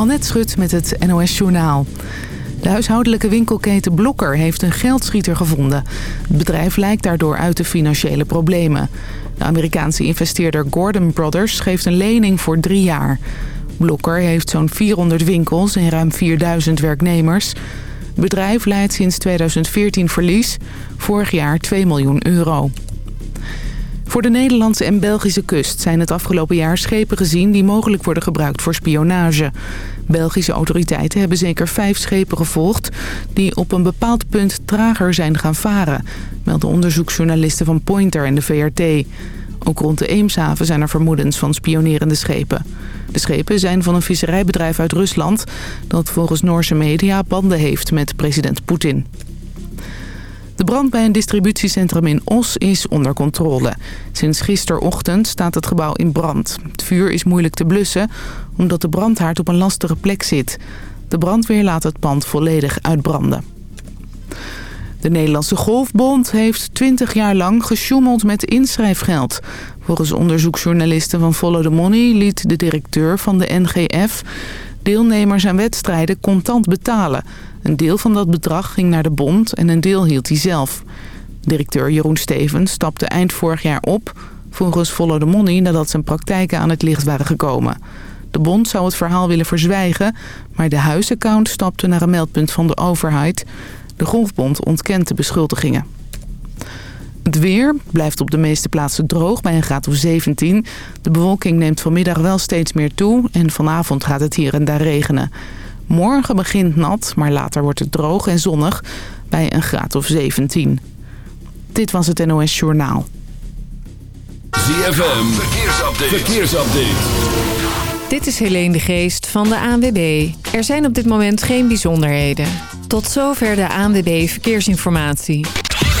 Annette Schut met het NOS Journaal. De huishoudelijke winkelketen Blokker heeft een geldschieter gevonden. Het bedrijf lijkt daardoor uit de financiële problemen. De Amerikaanse investeerder Gordon Brothers geeft een lening voor drie jaar. Blokker heeft zo'n 400 winkels en ruim 4000 werknemers. Het bedrijf leidt sinds 2014 verlies. Vorig jaar 2 miljoen euro. Voor de Nederlandse en Belgische kust zijn het afgelopen jaar schepen gezien... die mogelijk worden gebruikt voor spionage. Belgische autoriteiten hebben zeker vijf schepen gevolgd... die op een bepaald punt trager zijn gaan varen... melden onderzoeksjournalisten van Pointer en de VRT. Ook rond de Eemshaven zijn er vermoedens van spionerende schepen. De schepen zijn van een visserijbedrijf uit Rusland... dat volgens Noorse media banden heeft met president Poetin. De brand bij een distributiecentrum in Os is onder controle. Sinds gisterochtend staat het gebouw in brand. Het vuur is moeilijk te blussen omdat de brandhaard op een lastige plek zit. De brandweer laat het pand volledig uitbranden. De Nederlandse Golfbond heeft 20 jaar lang gesjoemeld met inschrijfgeld. Volgens onderzoeksjournalisten van Follow the Money liet de directeur van de NGF deelnemers aan wedstrijden contant betalen. Een deel van dat bedrag ging naar de bond en een deel hield hij zelf. Directeur Jeroen Stevens stapte eind vorig jaar op... volgens Follow the Money nadat zijn praktijken aan het licht waren gekomen. De bond zou het verhaal willen verzwijgen... maar de huisaccount stapte naar een meldpunt van de overheid. De Golfbond ontkent de beschuldigingen. Het weer blijft op de meeste plaatsen droog bij een graad of 17. De bewolking neemt vanmiddag wel steeds meer toe en vanavond gaat het hier en daar regenen. Morgen begint nat, maar later wordt het droog en zonnig bij een graad of 17. Dit was het NOS Journaal. ZFM, verkeersupdate. verkeersupdate. Dit is Helene de Geest van de ANWB. Er zijn op dit moment geen bijzonderheden. Tot zover de ANWB Verkeersinformatie.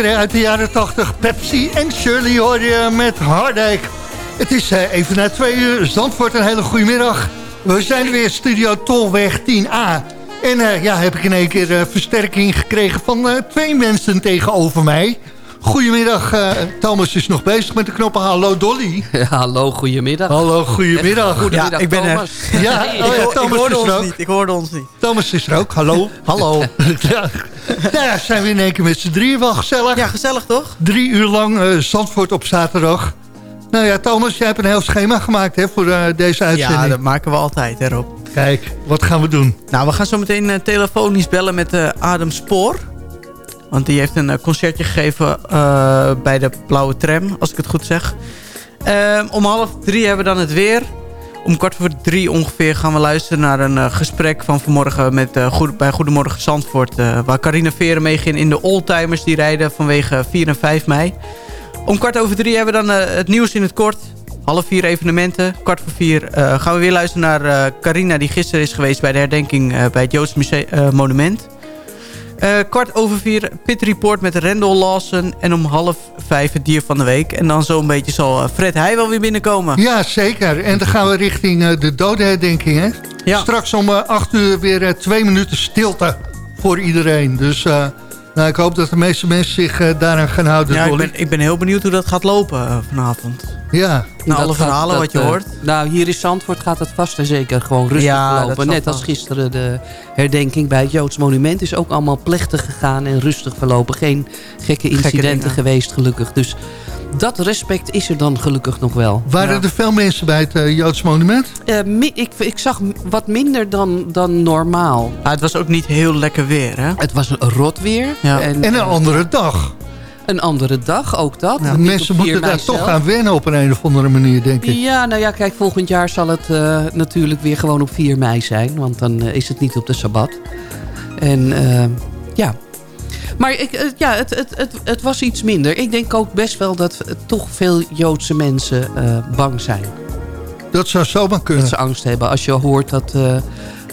Lekker uit de jaren 80. Pepsi en Shirley hoor je met Hardijk. Het is uh, even na twee uur. Zandvoort, een hele goede middag. We zijn weer Studio Tolweg 10A. En uh, ja, heb ik in één keer uh, versterking gekregen van twee mensen tegenover mij. Goedemiddag, uh, Thomas is nog bezig met de knoppen. Hallo Dolly. Ja, hallo, goedemiddag. Hallo, goedemiddag. Goedemiddag, ja, ik ben Thomas. Er. Ja, oh, ja, Thomas ik hoorde is er ons ook. niet. Ik hoorde ons niet. Thomas is er ook, hallo. Hallo. ja. Nou ja, zijn we in één keer met z'n drieën wel gezellig. Ja, gezellig toch? Drie uur lang uh, Zandvoort op zaterdag. Nou ja, Thomas, jij hebt een heel schema gemaakt hè, voor uh, deze uitzending. Ja, dat maken we altijd, hè Rob. Kijk, wat gaan we doen? Nou, we gaan zo meteen uh, telefonisch bellen met Adem Spoor. Want die heeft een concertje gegeven bij de Blauwe Tram, als ik het goed zeg. Uh, om half drie hebben we dan het weer. Om kwart voor drie ongeveer gaan we luisteren naar een uh, gesprek van vanmorgen met, goed, bij Goedemorgen Zandvoort. waar Carina Veren meeging in de Oldtimers die rijden vanwege 4 en 5 mei. Om kwart over drie hebben we dan het nieuws in het kort. Half vier evenementen. Kwart voor vier gaan we weer luisteren naar Carina die gisteren is geweest bij de herdenking bij het Joods Monument. Uh, kwart over vier, Pit Report met Randall Lawson. En om half vijf het dier van de week. En dan zo'n beetje zal Fred Heij wel weer binnenkomen. Ja, zeker. En dan gaan we richting uh, de dodenherdenking, hè? Ja. Straks om acht uur weer twee minuten stilte voor iedereen. Dus nou, ik hoop dat de meeste mensen zich daaraan gaan houden. Ja, ik ben, ik ben heel benieuwd hoe dat gaat lopen vanavond. Ja. Na alle verhalen dat, wat je uh, hoort. Nou, hier in Zandvoort gaat het vast en zeker gewoon rustig ja, lopen. Net als gisteren de herdenking bij het Joods Monument is ook allemaal plechtig gegaan en rustig verlopen. Geen gekke incidenten gekke geweest, gelukkig. Dus dat respect is er dan gelukkig nog wel. Waren ja. er veel mensen bij het uh, Joods Monument? Uh, ik, ik, zag wat minder dan, dan normaal. Ah, het was ook niet heel lekker weer, hè? Het was een rot weer. Ja. En, en, een andere dag. Een andere dag, ook dat. Ja, mensen moeten daar toch aan wennen op een, een of andere manier, denk ik. Ja, nou ja, kijk, volgend jaar zal het uh, natuurlijk weer gewoon op 4 mei zijn. Want dan uh, is het niet op de Sabbat. En uh, ja... Maar ik, ja, het, het, het, het, was iets minder. Ik denk ook best wel dat toch veel Joodse mensen bang zijn. Dat zou zomaar kunnen. Dat ze angst hebben. Als je hoort dat...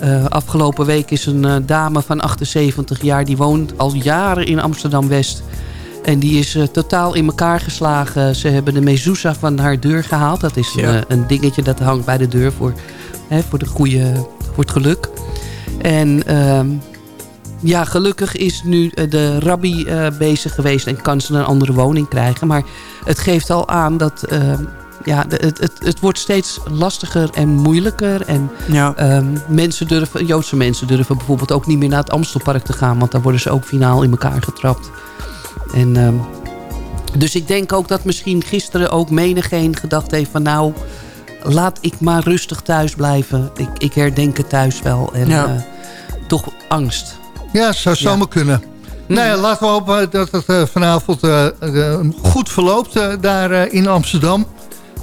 Uh, afgelopen week is een uh, dame van 78 jaar... die woont al jaren in Amsterdam-West. En die is uh, totaal in elkaar geslagen. Ze hebben de mezouza van haar deur gehaald. Dat is Ja. een, een dingetje dat hangt bij de deur voor, hè, voor, de goede, voor het geluk. En ehm, ja, gelukkig is nu eh, de rabbi eh, bezig geweest... en kan ze een andere woning krijgen. Maar het geeft al aan dat... ehm, ja, het, het, het wordt steeds lastiger en moeilijker. En Ja. Ehm, mensen durven, Joodse mensen durven bijvoorbeeld ook niet meer naar het Amstelpark te gaan. Want daar worden ze ook finaal in elkaar getrapt. En, ehm, dus ik denk ook dat misschien gisteren ook menigeen gedacht heeft van... nou, laat ik maar rustig thuis blijven. Ik, ik herdenk het thuis wel. En Ja. eh, toch angst. Ja, zou zomaar kunnen. Nou ja, laten we hopen dat het eh, vanavond eh, eh, goed verloopt daar in Amsterdam.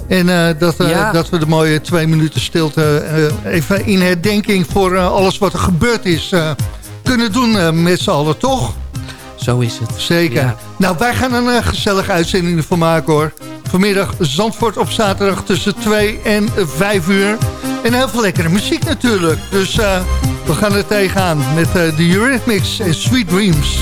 En dat, Ja. dat we de mooie twee minuten stilte even in herdenking voor alles wat er gebeurd is kunnen doen met z'n allen, toch? Zo is het. Zeker. Ja. Nou, wij gaan een gezellige uitzending ervan maken hoor. Vanmiddag Zandvoort op zaterdag tussen 2 en 5 uur. En heel veel lekkere muziek natuurlijk. Dus we gaan er tegenaan met eh, de Eurythmics en Sweet Dreams.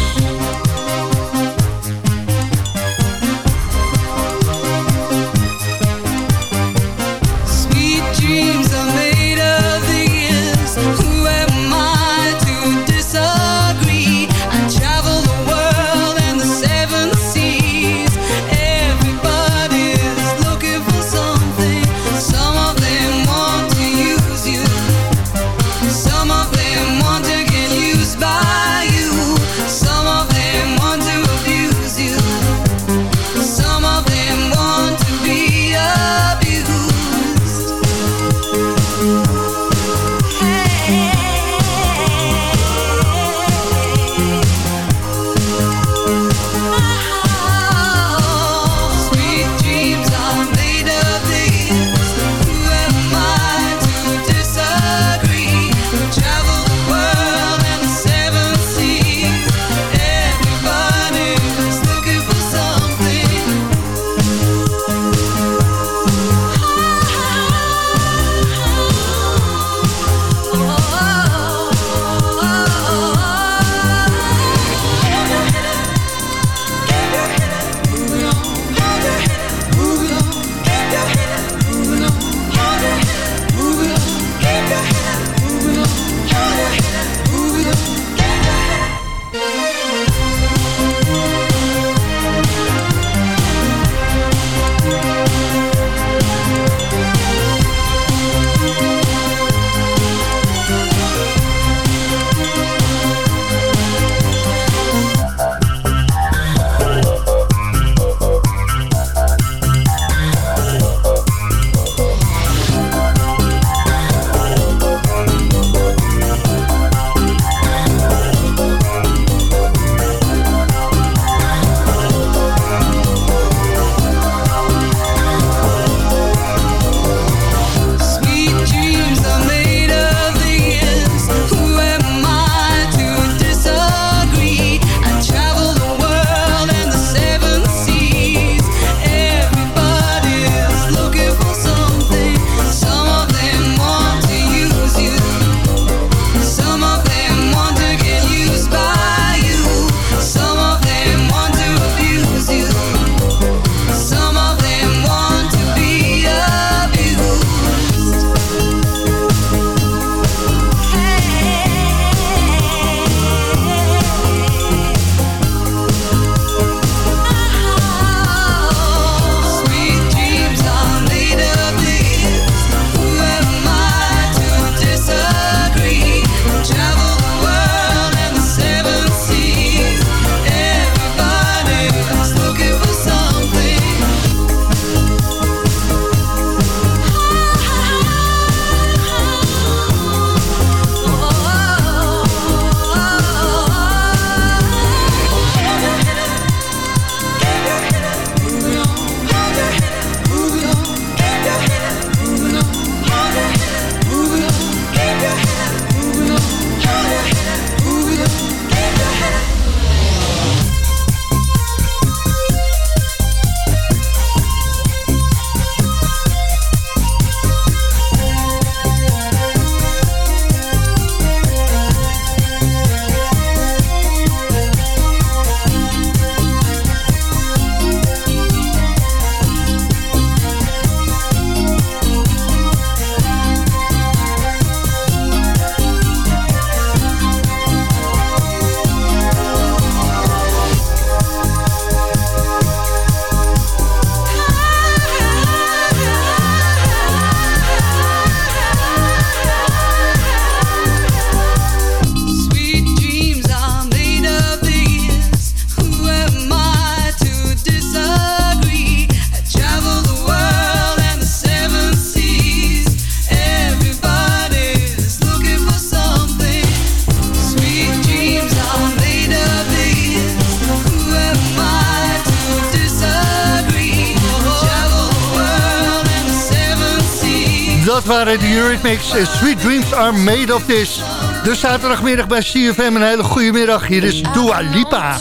Dreams are made of this. De zaterdagmiddag bij CFM. Een hele goede middag. Hier is Dua Lipa.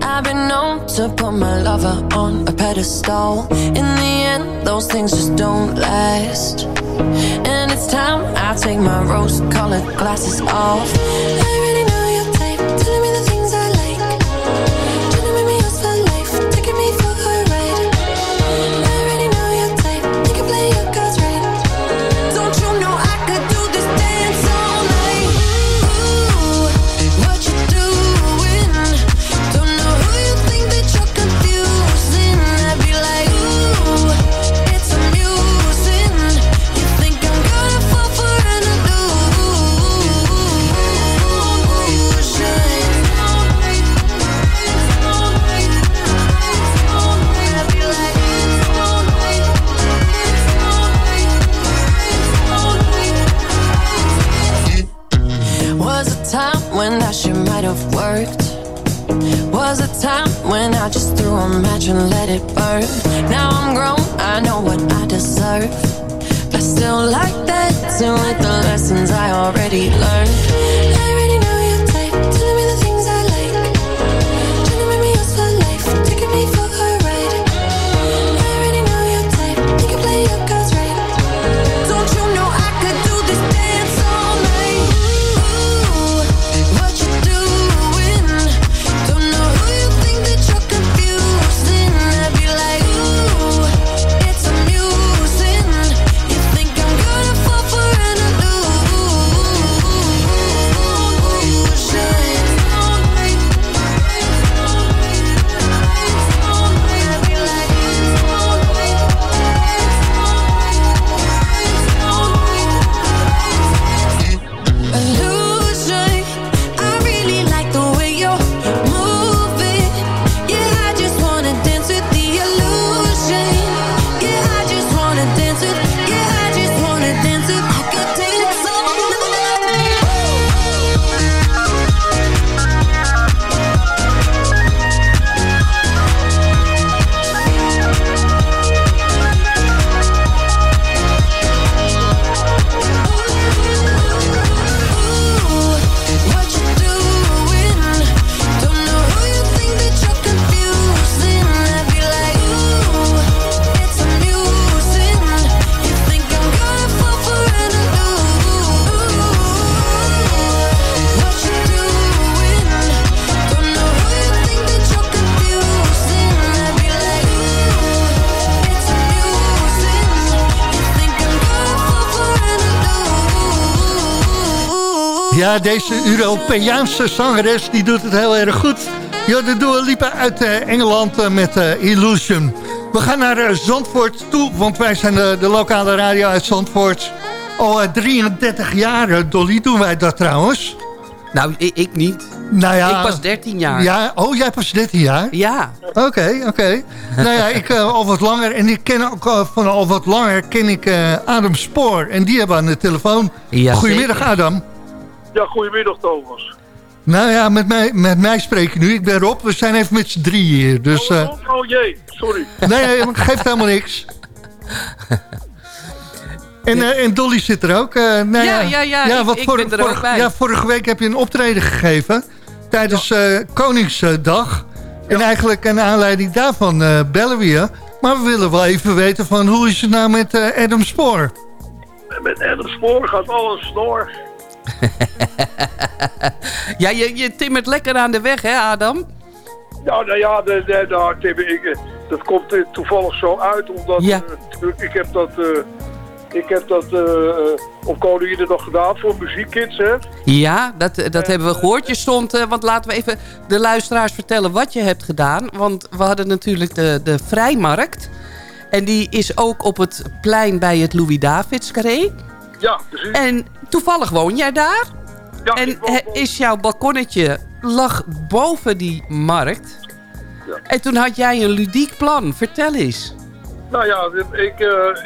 I've been known to put my lover on a pedestal. In the end, those things just don't last. And it's time I take my rose colored glasses off. When that shit might have worked. Was a time when I just threw a match and let it burn. Now I'm grown, I know what I deserve. I still like dancing with the lessons I already learned. Ja, deze Europeaanse zangeres die doet het heel erg goed. Ja, de Dua Lipa uit eh, Engeland eh, met eh, Illusion. We gaan naar Zandvoort toe, want wij zijn de, de lokale radio uit Zandvoort. Al eh, 33 jaar, Dolly, doen wij dat trouwens. Nou, ik, ik niet. Nou ja, Ik was 13 jaar. Ja, oh, jij pas 13 jaar? Ja. Oké, oké. nou ja, ik al wat langer. En ik ken ook van al wat langer ken ik Adam Spoor. En die hebben we aan de telefoon. Ja, Goedemiddag, zeker. Adam. Ja, goedemiddag Thomas. Nou ja, met mij, met mij spreken nu. Ik ben Rob. We zijn even met z'n drieën hier. Dus, eh, oh, oh jee, sorry. nee, nee, geeft helemaal niks. En, eh, en Dolly zit er ook. eh, nou Ja, ja, ja, ik- ik ben er ook vorige, bij. Ja, vorige week heb je een optreden gegeven. Tijdens eh, Koningsdag. En eigenlijk een aanleiding daarvan eh, bellen we je. Maar we willen wel even weten van hoe is het nou met eh, Adam Spoor? Met Adam Spoor gaat alles snor. Ja, je, je timmert lekker aan de weg, hè, Adam? Nou, nou ja, de, de, nou, Tim, ik, eh, dat komt toevallig zo uit, omdat Ja. eh, ik heb dat, eh, ik heb dat eh, op Koninginnedag gedaan voor muziekkids, hè. Ja, dat, dat hebben we gehoord. Je stond, want laten we even de luisteraars vertellen wat je hebt gedaan. Want we hadden natuurlijk de, de Vrijmarkt. En die is ook op het plein bij het Louis-Davids carré. Ja, precies. En toevallig woon jij daar. ja, En ik woon- is jouw balkonnetje lag boven die markt. Ja. En toen had jij een ludiek plan. Vertel eens. Nou ja, ik, eh,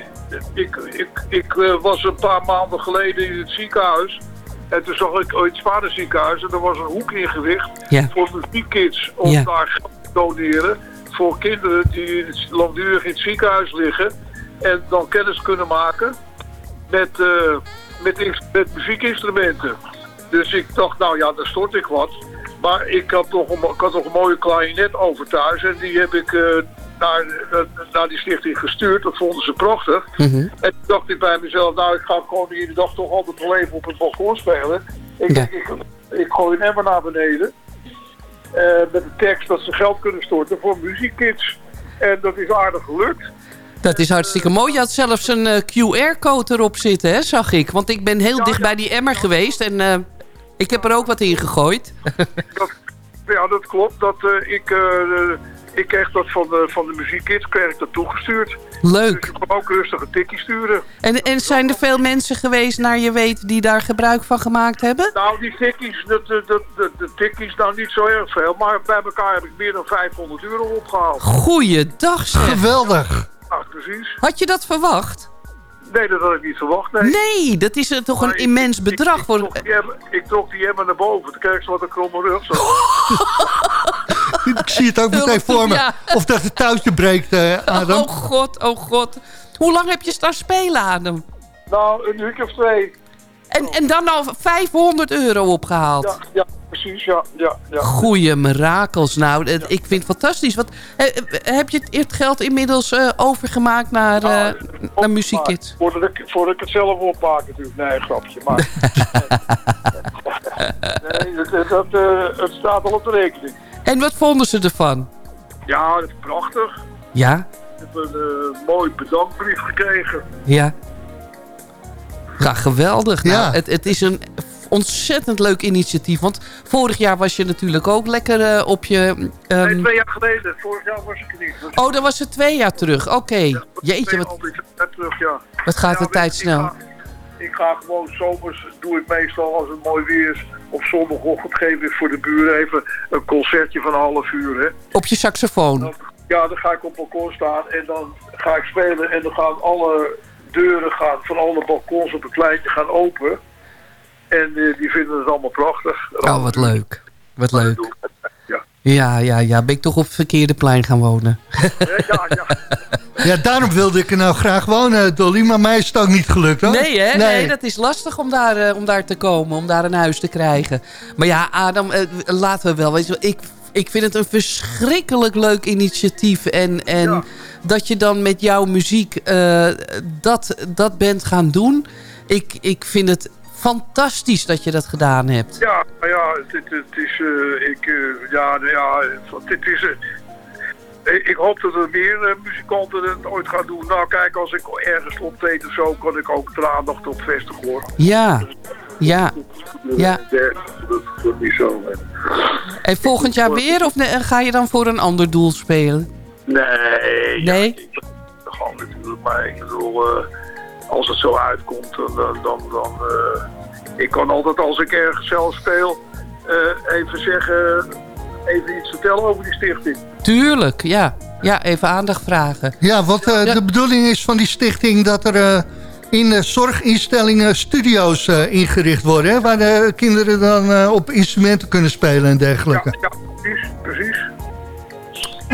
ik, ik, ik eh, was een paar maanden geleden in het ziekenhuis. En toen zag ik in het en er was een hoek ingericht Ja. voor muziekkids om Ja. daar geld te doneren. Voor kinderen die langdurig in het ziekenhuis liggen. En dan kennis kunnen maken met, eh, met, met muziekinstrumenten. Dus ik dacht, nou ja, daar stort ik wat. Maar ik had toch een, ik had een mooie klarinet over thuis. En die heb ik eh, naar, eh, naar die stichting gestuurd. Dat vonden ze prachtig. En toen dacht ik bij mezelf, nou ik ga gewoon iedere dag toch altijd wel even op het balkon spelen. Ik, Ja. ik, ik, gooi een emmer naar beneden. met de tekst dat ze geld kunnen storten voor muziekkids. En dat is aardig gelukt. Dat is hartstikke mooi. Je had zelfs een eh, QR-code erop zitten, hè, zag ik. Want ik ben heel Ja, dicht ja. bij die emmer geweest. En eh, ik heb er ook wat in gegooid. Dat, ja, dat klopt. Dat, eh, ik, eh, ik kreeg dat van de, van de muziekkids, kreeg ik dat toegestuurd. Dus Leuk. ik kon ook rustig een tikkie sturen. En, en zijn er veel mensen geweest, naar je weet, die daar gebruik van gemaakt hebben? Nou, die tikkies, dat, dat, dat, dat- de tikkies, nou niet zo erg veel. Maar bij elkaar heb ik meer dan 500 euro opgehaald. Goeiedag, zeg. Geweldig. Precies. Had je dat verwacht? Nee, dat had ik niet verwacht, nee. Nee, dat is toch Maar een ik- immens ik- bedrag ik, voor... trok emmer- ik trok die emmer naar boven. Toen kreeg ze wat een kromme rug. Zo. Ik zie het ook meteen voor me. ja. Of dat het touwtje breekt, eh, Adam. Oh god, oh god. Hoe lang heb je staan spelen, Adam? nou, een uurtje of twee. En, en dan al 500 euro opgehaald. Ja, ja precies, ja. ja, ja. Goeie mirakels. Nou, ik vind het fantastisch. Wat, heb je het, geld inmiddels eh, overgemaakt naar, eh naar Muziekkids? Voordat ik, voordat ik het zelf opmaak natuurlijk. Nee, grapje. Maar... nee, dat, dat, eh, het staat al op de rekening. En wat vonden ze ervan? Ja, dat is prachtig. Ja, Ik heb een mooi bedankbrief gekregen. ja. Ja, geweldig. Ja. Nou, het, het is een ontzettend leuk initiatief. Want vorig jaar was je natuurlijk ook lekker eh, op je... ehm, Nee, twee jaar geleden. Vorig jaar was ik er niet. Oh, dan was het twee jaar terug. Oké. Jeetje, twee wat, alweer terug, ja. wat gaat de Ja, tijd snel. Ik ga, ik ga gewoon zomers, doe ik meestal als het mooi weer is. Op zondagochtend geef ik voor de buren even een concertje van een half uur. Hè. Op je saxofoon. Dan, ja, dan ga ik op balkon staan en dan ga ik spelen. En dan gaan alle deuren gaan, van alle balkons op het pleintje gaan open. En eh, die vinden het allemaal prachtig. Oh, wat leuk. Wat leuk. Ja. Ja, ja, ja. Ben ik toch op het verkeerde plein gaan wonen. Ja, ja. Ja, daarom wilde ik er nou graag wonen, Dolly. Maar mij is het ook niet gelukt, hoor. Nee, hè? Nee. dat is lastig om daar, eh, om daar te komen. Om daar een huis te krijgen. Maar ja, Adam, eh, laten we wel. Weet je, wel, ik, ik vind het een verschrikkelijk leuk initiatief. En, en Ja. Dat je dan met jouw muziek eh, dat, dat bent gaan doen. Ik, ik vind het fantastisch dat je dat gedaan hebt. Ja, maar ja, het, het, het is, eh, ik, eh, ja, nou ja, dit is, ik hoop dat er meer muzikanten het ooit gaan doen. Nou kijk, als ik ergens optreed of zo, kan ik ook de aandacht op vestigen hoor. Ja, ja. Ja. Dat, is zo. hè. En volgend jaar weer? Of ga je dan voor een ander doel spelen? Nee. Nee? Ja, ik- gewoon natuurlijk, maar ik bedoel, eh, als het zo uitkomt, dan, dan, eh, ik kan altijd als ik ergens zelf speel, eh, even zeggen, even iets vertellen over die stichting. Tuurlijk, ja. Ja, even aandacht vragen. Ja, wat eh, Ja. de bedoeling is van die stichting... dat er eh, in eh, zorginstellingen studio's eh, ingericht worden... Hè, waar de kinderen dan eh, op instrumenten kunnen spelen en Ja, dergelijke. ja precies.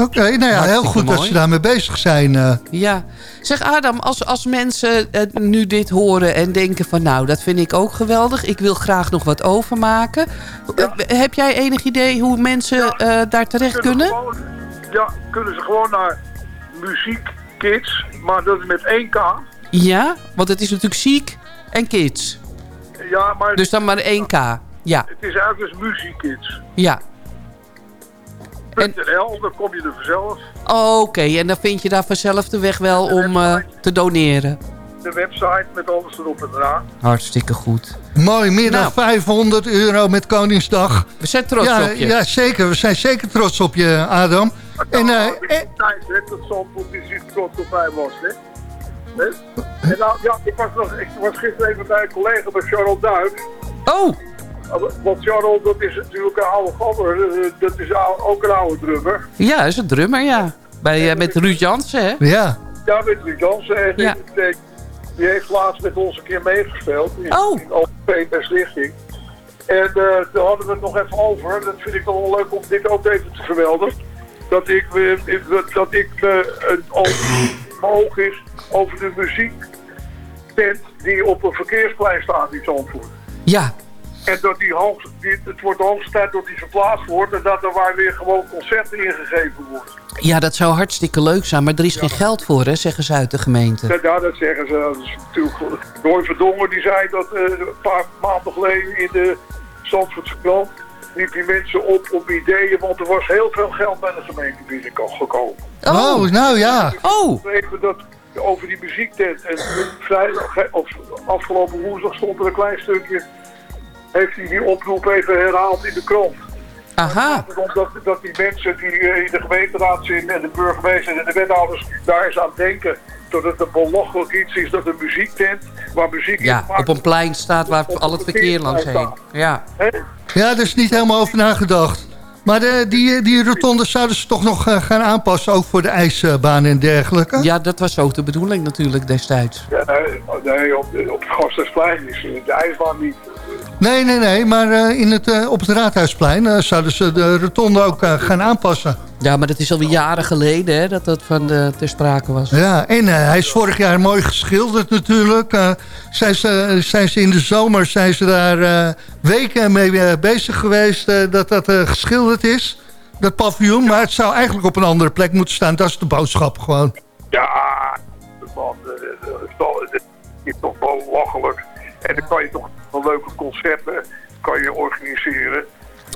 Oké, nou ja, heel goed dat ze daarmee bezig zijn. eh. Ja. Zeg Adam, als, als mensen eh, nu dit horen en denken van... nou, dat vind ik ook geweldig. Ik wil graag nog wat overmaken. Ja. Eh, heb jij enig idee hoe mensen Ja. eh, daar terecht kunnen? Gewoon, ja, kunnen ze gewoon naar muziekkids, maar dat is met 1K. Ja, want het is natuurlijk ziek en kids. Ja, maar Dus dan maar 1K. Ja, het is eigenlijk dus muziekkids. ja. En- .nl, dan kom je er vanzelf. Oké, en dan vind je daar vanzelf de weg wel om eh, te doneren. De website met alles erop en eraan. Hartstikke goed. Mooi, meer dan Nou. 500 euro met Koningsdag. We zijn trots ja, op je. ja, zeker. We zijn zeker trots op je, Adam. En, eh, nou, eh, tijd, dat Zandvoort die zich trots op mij was, hè. Hè? En nou, ja, ik was, nog, ik was gisteren even bij een collega bij Charles Duik. Oh, Want Charles, dat is natuurlijk een oude gabber. eh, Dat is ook een oude drummer. ja, dat is een drummer, ja. Bij, eh, met Ruud Jansen, hè? ja, Ja, met Ruud Jansen. En Ja. die, die heeft laatst met ons een keer meegespeeld. In, Oh. in OP bij Stichting. En eh daar hadden we het nog even over. Dat vind ik wel leuk om dit ook even te vermelden. Dat ik, dat ik eh, een oog omhoog is over de muziektent die op een verkeersplein staat in Zandvoort. Ja, En dat die hoog, die, het wordt de hoogste tijd dat die verplaatst wordt en dat er waar weer gewoon concerten ingegeven worden. ja, dat zou hartstikke leuk zijn. Maar er is geen geld voor, hè, zeggen ze uit de gemeente. Ja, ja, dat zeggen ze. Dat is natuurlijk Roy Verdongen die zei dat eh, een paar maanden geleden in de Zandvoortse krant riep die mensen op op ideeën, want er was heel veel geld bij de gemeente binnengekomen. Oh, nou ja. Oh, Even dat over die muziektent. En vrijdag, of afgelopen woensdag stond er een klein stukje. Heeft hij die oproep even herhaald in de krant. aha. Omdat dat die mensen die eh, in de gemeenteraad zitten en de burgemeester en de wethouders daar eens aan denken. Dat het een belachelijk iets is dat een muziektent waar muziek Ja, op een plein staat waar al het verkeer langs heen. Ja. Ja, daar is niet helemaal over nagedacht. Maar de, die, die rotondes zouden ze toch nog eh, gaan aanpassen, ook voor de ijsbaan en dergelijke? ja, dat was ook de bedoeling natuurlijk destijds. Ja, nee, nee, op, op het Gasthuisplein is eh, de ijsbaan niet. Nee, nee, nee, maar eh, in het, eh, op het Raadhuisplein eh, zouden ze de rotonde ook gaan aanpassen. Ja, maar dat is alweer jaren geleden hè, dat dat van de, ter sprake was. Ja, en eh, hij is vorig jaar mooi geschilderd natuurlijk. Eh, zijn, ze, zijn ze in de zomer zijn ze daar eh, weken mee bezig geweest dat dat eh, geschilderd is. Dat paviljoen, maar het zou eigenlijk op een andere plek moeten staan. Dat is de boodschap gewoon. Ja, man, dat is toch- belachelijk. En dan kan je toch leuke concerten kan je organiseren.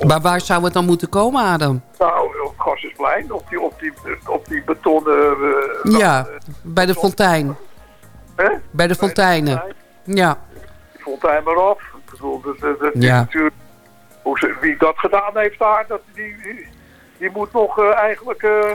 Maar waar zou het dan moeten komen, Adam? Nou, op Gassersplein, op die, op die, op die betonnen... eh, Ja, bij de fontein. Hè? Bij de fonteinen. Ja. Die fontein maar af. Dat, dat, dat Ja. natuurlijk... Hoe ze, wie dat gedaan heeft daar, dat, die, die, moet nog eh, eigenlijk eh,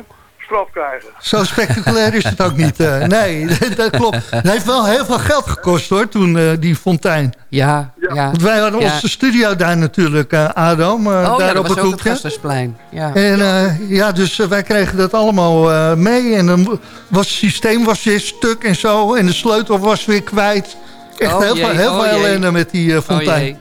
straf krijgen. Zo spectaculair is het ook niet. eh. nee, dat klopt. Het heeft wel heel veel geld gekost hoor, toen eh, die fontein. Ja, ja. Want wij hadden Ja. onze studio daar natuurlijk, eh, Adam. eh, Oh daar ja, dat op was het ook het hoekje. Ja. En eh, ja, dus wij kregen dat allemaal eh, mee. En dan was het systeem was weer stuk en zo. En de sleutel was weer kwijt. Echt Oh heel, jee, veel, heel oh veel jee. ellende met die eh, Oh fontein.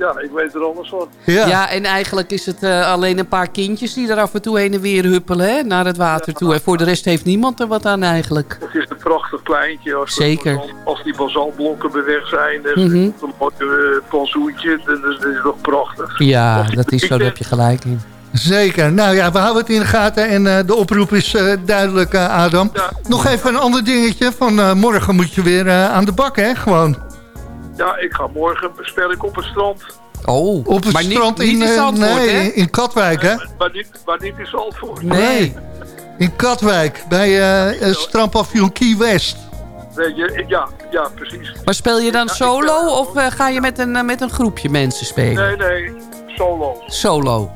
Ja, ik weet er alles van. ja. Ja, en eigenlijk is het eh, alleen een paar kindjes die er af en toe heen en weer huppelen hè, naar het water toe. En voor de rest heeft niemand er wat aan eigenlijk. Het is een prachtig kleintje. Als Zeker. basal- als die basaltblokken weer weg zijn. En Mhm. een mooi uh, pansoentje. Dat is, dat is toch prachtig. Ja, dat is zo, daar heb je gelijk in. Zeker. Nou ja, we houden het in de gaten. En eh, de oproep is eh, duidelijk, eh, Adam. Ja. Nog even een ander dingetje. Van eh, morgen moet je weer eh, aan de bak, hè? Gewoon. Ja, ik ga morgen speel ik op het strand. Oh, Op het maar strand niet, in, in eh, Zandvoort, nee, hè? in Katwijk, hè? Maar niet, maar niet in Zandvoort. Nee. In Katwijk, bij eh eh, strandpavillon Key West. Weet je, ik- ja, ja, precies. Maar speel je dan solo of ga je met een, met een groepje mensen spelen? Nee, nee, solo. Solo.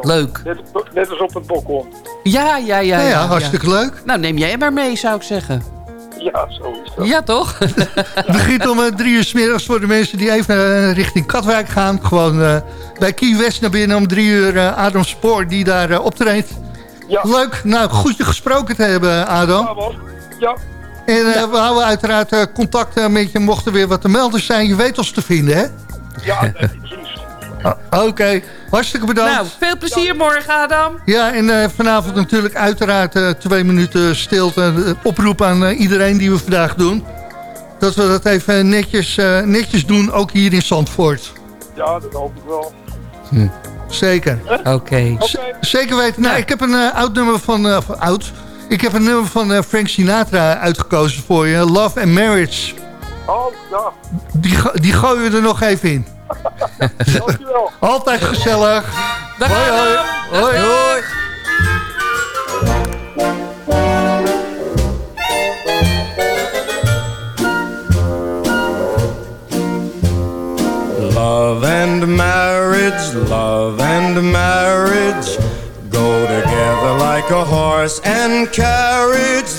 Leuk. Net, net als op het Bokon. Ja, ja, ja. Ja, ja, ja, hartstikke leuk. Nou, neem jij maar mee, zou ik zeggen. Ja, zo is dat. Ja, toch? Het begint om eh, drie uur s middags voor de mensen die even eh, richting Katwijk gaan. Gewoon eh, bij Key West naar binnen om drie uur Adam Spoor die daar optreedt. Ja. Leuk. Nou, goed je gesproken te hebben, Adam. Ja, man. Ja, En we houden uiteraard contact met je mocht er weer wat te melden zijn. Je weet ons te vinden, hè? ja, Oké, hartstikke bedankt. nou, veel plezier morgen, Adam. Ja, en eh, vanavond natuurlijk uiteraard eh, twee minuten stilte. eh, oproep aan eh, iedereen die we vandaag doen. Dat we dat even netjes, eh, netjes doen, ook hier in Zandvoort. Ja, dat hoop ik wel. Zeker. Oké. Oké. Zeker weten. Nou, ik heb een eh, oud nummer van... eh, van oud. Ik heb een nummer van eh, Frank Sinatra uitgekozen voor je. Love and Marriage. Oh, ja. Die, die gooien we er nog even in. Dankjewel. Altijd gezellig. Dag, Hoi, hoi. Hoi, hoi. Love and marriage, love and marriage go together like a horse and carriage.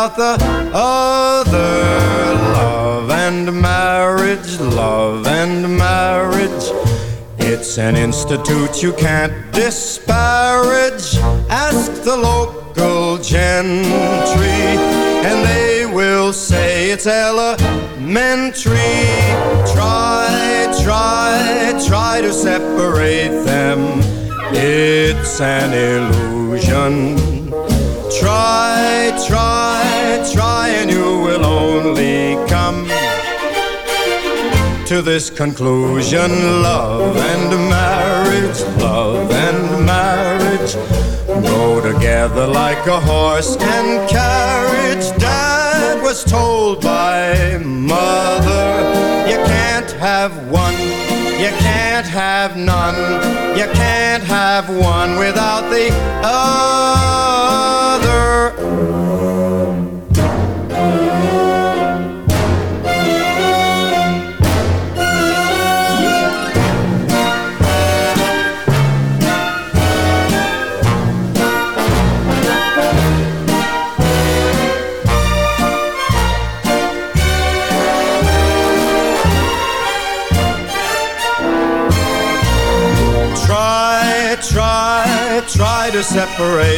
Without the other. Love and marriage, love and marriage. It's an institute you can't disparage. Ask the local gentry, and they will say it's elementary. Try, try, try to separate them. It's an illusion. Try, to this conclusion. Love and marriage, love and marriage go together like a horse and carriage. Dad was told by mother, you can't have one, you can't have none, you can't have one without the other.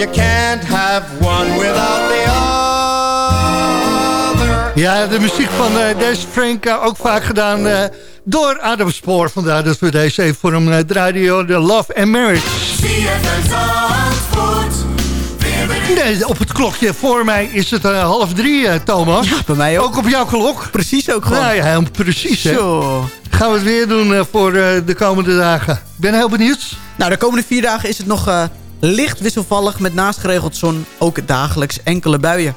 you can't have one without the other. Ja, de muziek van eh, deze Frank eh, ook vaak gedaan eh, door Adam Spoor. Vandaar dat we deze even voor hem draaien. De Love and Marriage. Nee, op het klokje voor mij is het eh, half drie, eh, Thomas. Ja, bij mij ook. Ook op jouw klok. Precies ook gewoon. Nou ja, helemaal precies. Hè. Zo. Gaan we het weer doen voor eh, de komende dagen. Ik ben heel benieuwd. Nou, de komende vier dagen is het nog eh, licht wisselvallig... met naast geregeld zon ook dagelijks enkele buien.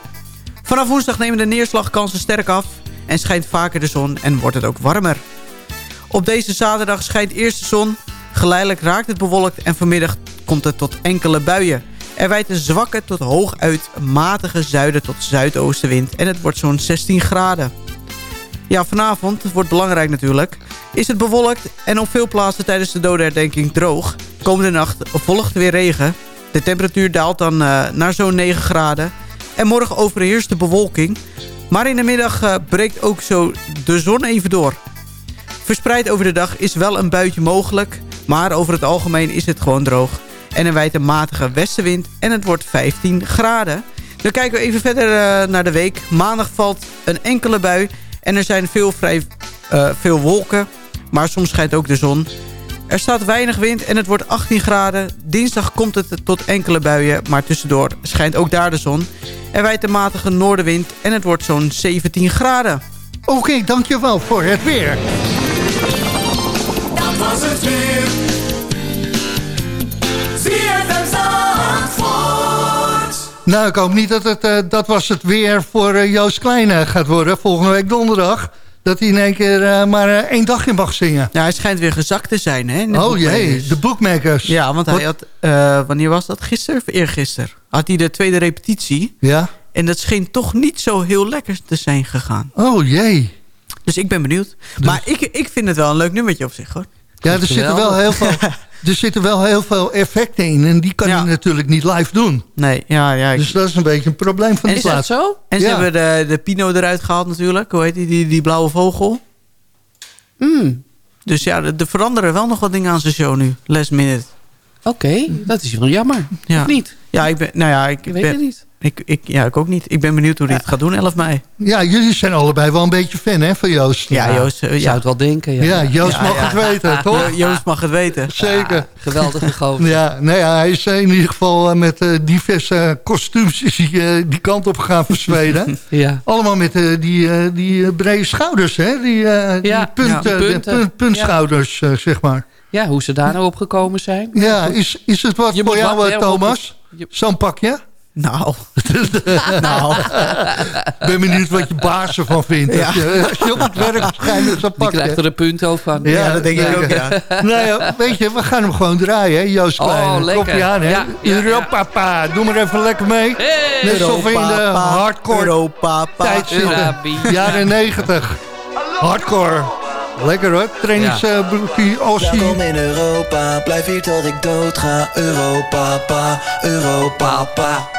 Vanaf woensdag nemen de neerslagkansen sterk af... en schijnt vaker de zon en wordt het ook warmer. Op deze zaterdag schijnt eerst de zon. Geleidelijk raakt het bewolkt en vanmiddag komt het tot enkele buien. Er wijdt een zwakke tot hooguit matige zuiden tot zuidoostenwind... en het wordt zo'n 16 graden. Ja, vanavond, wordt belangrijk natuurlijk, is het bewolkt en op veel plaatsen tijdens de dodenherdenking droog. Komende nacht volgt weer regen. De temperatuur daalt dan eh, naar zo'n 9 graden. En morgen overheerst de bewolking. Maar in de middag eh, breekt ook zo de zon even door. Verspreid over de dag is wel een buitje mogelijk. Maar over het algemeen is het gewoon droog. En er wijdt een matige westenwind en het wordt 15 graden. Dan kijken we even verder eh, naar de week. Maandag valt een enkele bui en er zijn veel, vrij, eh, veel wolken. Maar soms schijnt ook de zon. Er staat weinig wind en het wordt 18 graden. Dinsdag komt het tot enkele buien, maar tussendoor schijnt ook daar de zon. Er wijdt een matige noordenwind en het wordt zo'n 17 graden. Oké, dankjewel voor het weer. Dat was het weer. Nou, ik hoop niet dat het, eh, dat was het weer voor eh, Joost Kleine gaat worden. Volgende week donderdag. Dat hij in één keer eh, maar eh, één dagje mag zingen. Ja, hij schijnt weer gezakt te zijn, hè? de Oh jee, de bookmakers. Ja, want hij had... eh, wanneer was dat? Gisteren of eergisteren? Had hij de tweede repetitie. Ja? En dat scheen toch niet zo heel lekker te zijn gegaan. Oh jee. Dus ik ben benieuwd. Maar ik, ik vind het wel een leuk nummertje op zich, hoor. Ja, er zitten, wel heel veel, er zitten wel heel veel effecten in. En die kan Ja. je natuurlijk niet live doen. Nee, ja, ja. ik- Dus dat is een beetje een probleem van En die is dat zo? En ze Ja. hebben de, de Pino eruit gehaald natuurlijk. Hoe heet die, die, die blauwe vogel? Hmm, Dus ja, er er veranderen wel nog wat dingen aan zijn show nu. Last minute. Oké, dat is wel jammer. Ja. Of niet? Ja, ik ben... Nou ja, ik, Ik ik weet ben, het niet. Ik, ik, ja, ik ook niet. Ik ben benieuwd hoe hij het gaat doen, 11 mei. Ja, jullie zijn allebei wel een beetje fan hè, van Joost. Ja, Joost. eh, zou het wel denken. Ja, Ja, Joost Ja, mag ja. het weten, toch? Jo- Joost mag het weten. Zeker. Geweldige gozer. Ja, nou ja, hij is in ieder geval eh, met eh, diverse kostuums is hij, eh, die kant op gegaan voor Zweden. Ja. Allemaal met die, die brede schouders, hè? Die, die punt, punt- puntschouders, zeg maar. ja, hoe ze daar nou op gekomen zijn. Ja, is, is het wat Je voor jou, Thomas? je- Zo'n pakje? Nou. nou. Ik ben benieuwd wat je baas ervan vindt. Ja. Als, je, als je op het werk verschijnt met zo'n Die krijgt er een punt over van. Ja, dat denk ik ook, ja. Nou ja, weet je, we gaan hem gewoon draaien, hè, Joost Oh, Klein. lekker. Kopje aan, hè? Ja, ja, Europa, pa. Doe maar even lekker mee. Hey! Net alsof we in de hardcore Europa, tijd zitten. Jaren 90. Hardcore. Lekker hoor, trainingsbroekie Aussie. Welkom in Europa, blijf hier tot ik dood ga. Europa, pa, Europa, pa.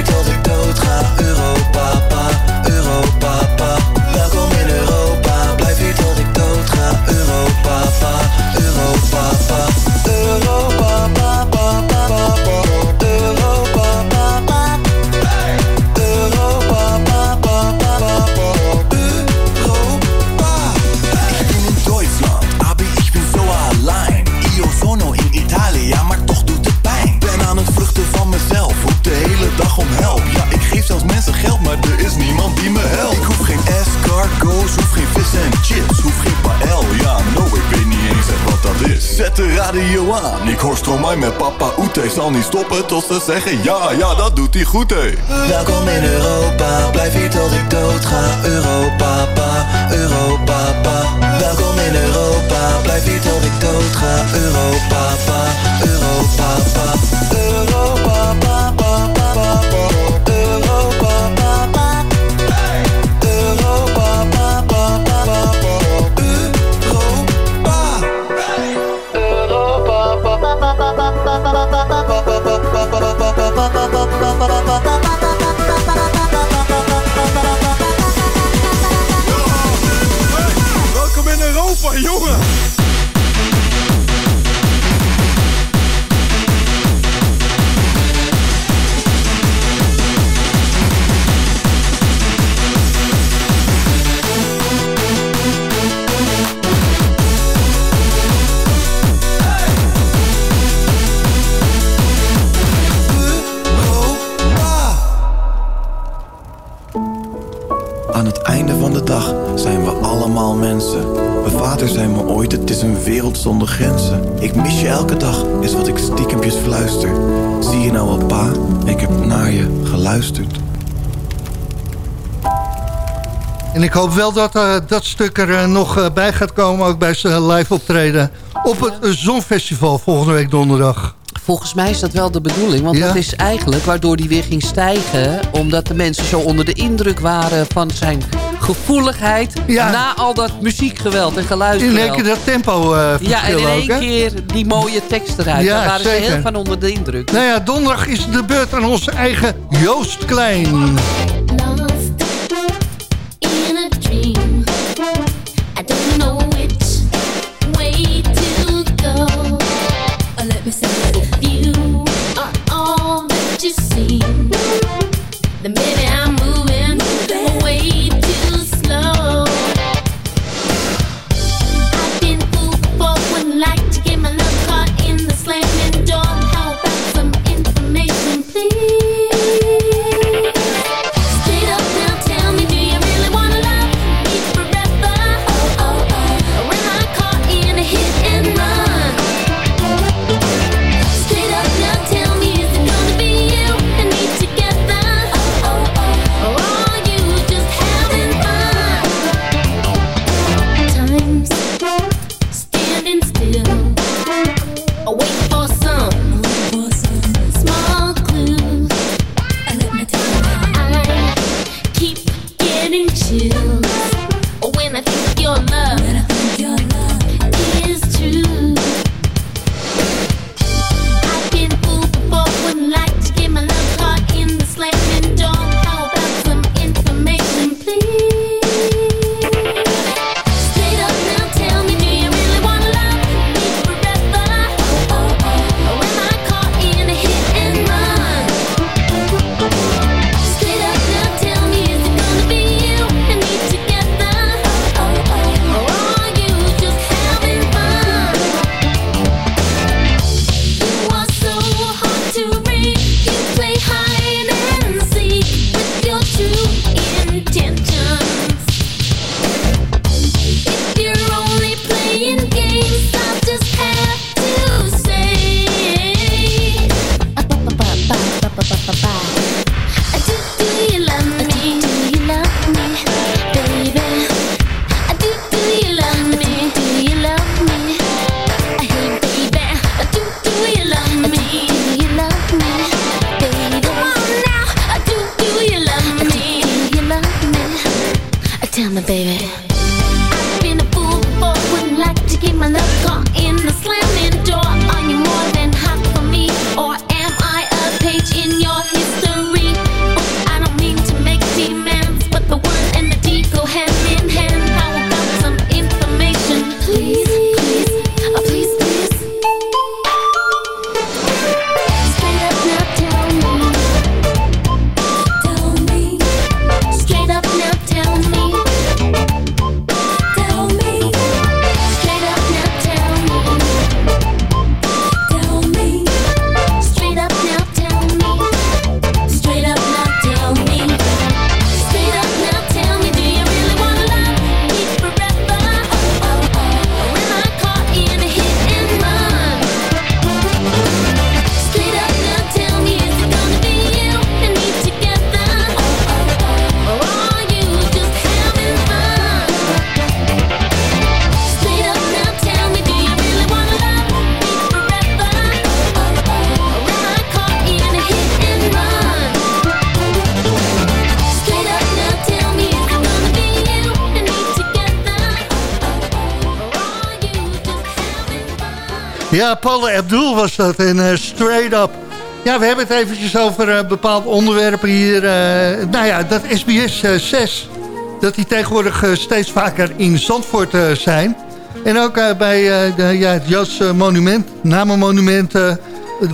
hier tot ik dood ga. Europa, pa, Europa, Ik hoef geen escargots, hoef geen vis en chips, hoef geen pael. Ja, no, ik weet niet eens echt wat dat is. Zet de radio aan, ik hoor Stromae met papa Oete. Zal niet stoppen tot ze zeggen ja, ja, dat doet hij goed, hé. Welkom in Europa, blijf hier tot ik dood ga. Europa, pa, Europa, pa. Welkom in Europa, blijf hier tot ik dood ga. Europa, pa, Europa, pa. Europa, ik hoop wel dat eh, dat stuk er eh, nog eh, bij gaat komen, ook bij zijn live optreden op het Zonfestival volgende week donderdag. Volgens mij is dat wel de bedoeling. Want Ja. dat is eigenlijk waardoor die weer ging stijgen. Omdat de mensen zo onder de indruk waren van zijn gevoeligheid. Na al dat muziekgeweld en In geluidsgeweld. één keer dat tempo eh ja, en in ook, één keer die mooie tekst eruit. Ja, Daar waren ze heel van onder de indruk. Nou ja, donderdag is de beurt aan onze eigen Joost Klein. Ja, Paula Abdul was dat en eh, Straight Up. Ja, we hebben het eventjes over eh, bepaalde onderwerpen hier. eh, nou ja, dat SBS eh, 6, dat die tegenwoordig steeds vaker in Zandvoort zijn. En ook bij de, ja, het Jas eh, Monument, Namenmonument...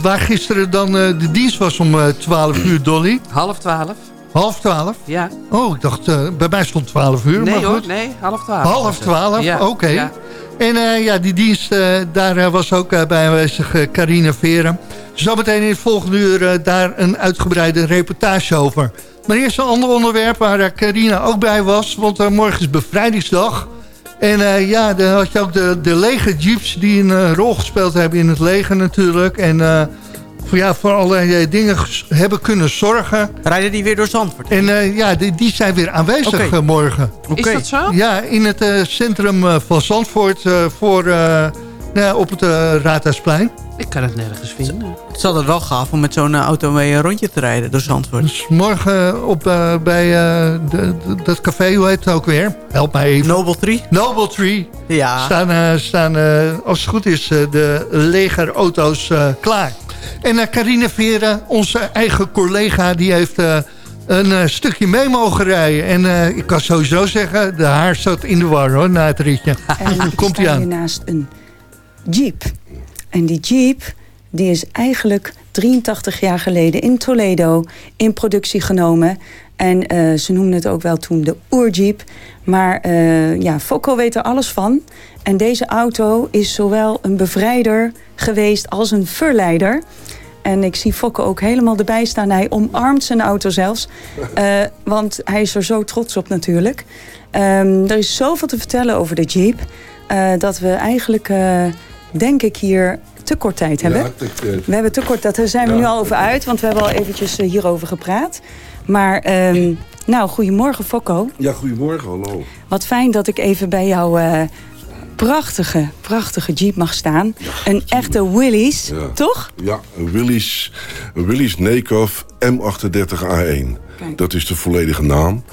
waar gisteren dan de dienst was om eh 12 uur, Dolly. Half twaalf. Half 12? Ja. Oh, ik dacht, bij mij stond 12 uur. Nee maar hoor, goed. nee, half twaalf. Half twaalf, Ja, oké. ja. En eh, ja, die dienst, eh, daar eh, was ook bij aanwezig Carina Veren. Zometeen in het volgende uur daar een uitgebreide reportage over. Maar eerst een ander onderwerp waar Carina ook bij was. Want morgen is bevrijdingsdag. En ja, dan had je ook de, de leger jeeps die een rol gespeeld hebben in het leger natuurlijk. En ja, voor allerlei eh, dingen hebben kunnen zorgen. Rijden die weer door Zandvoort? En eh, ja, die, die zijn weer aanwezig Oké. eh, morgen. Is dat zo? Ja, in het eh, centrum eh, van Zandvoort eh, voor, eh, nou op het Raadhuisplein. Ik kan het nergens vinden. Het is altijd wel gaaf om met zo'n auto mee een rondje te rijden door Zandvoort. Dus morgen op, eh, bij eh, de, de- dat café, hoe heet het ook weer? Help mij even. Noble Tree? Noble Tree. Ja. Staan, eh, staan eh, als het goed is, eh, de legerauto's eh, klaar. En eh Carine Veren, onze eigen collega, die heeft eh, een eh, stukje mee mogen rijden. En ik kan sowieso zeggen, de haar zat in de war hoor, na het ritje. En Komt hier aan. naast een jeep. En die jeep die is eigenlijk 83 jaar geleden in Toledo in productie genomen. En eh, ze noemden het ook wel toen de oerjeep. Maar eh, ja, Fokko weet er alles van. En deze auto is zowel een bevrijder geweest als een verleider. En ik zie Fokke ook helemaal erbij staan. Hij omarmt zijn auto zelfs. Eh, want hij is er zo trots op natuurlijk. Ehm, er is zoveel te vertellen over de Jeep. dat we eigenlijk, denk ik, hier te kort tijd hebben. Ja, te- We hebben te kort, daar zijn we Ja. nu al over uit. Want we hebben al eventjes hierover gepraat. Maar, ehm, nou, goedemorgen Fokko. Ja, goedemorgen, hallo. Wat fijn dat ik even bij jouw eh, prachtige, prachtige Jeep mag staan. een echte Willys, Ja. toch? Ja, een Willys, een Willys Nekov M38A1. Dat is de volledige naam.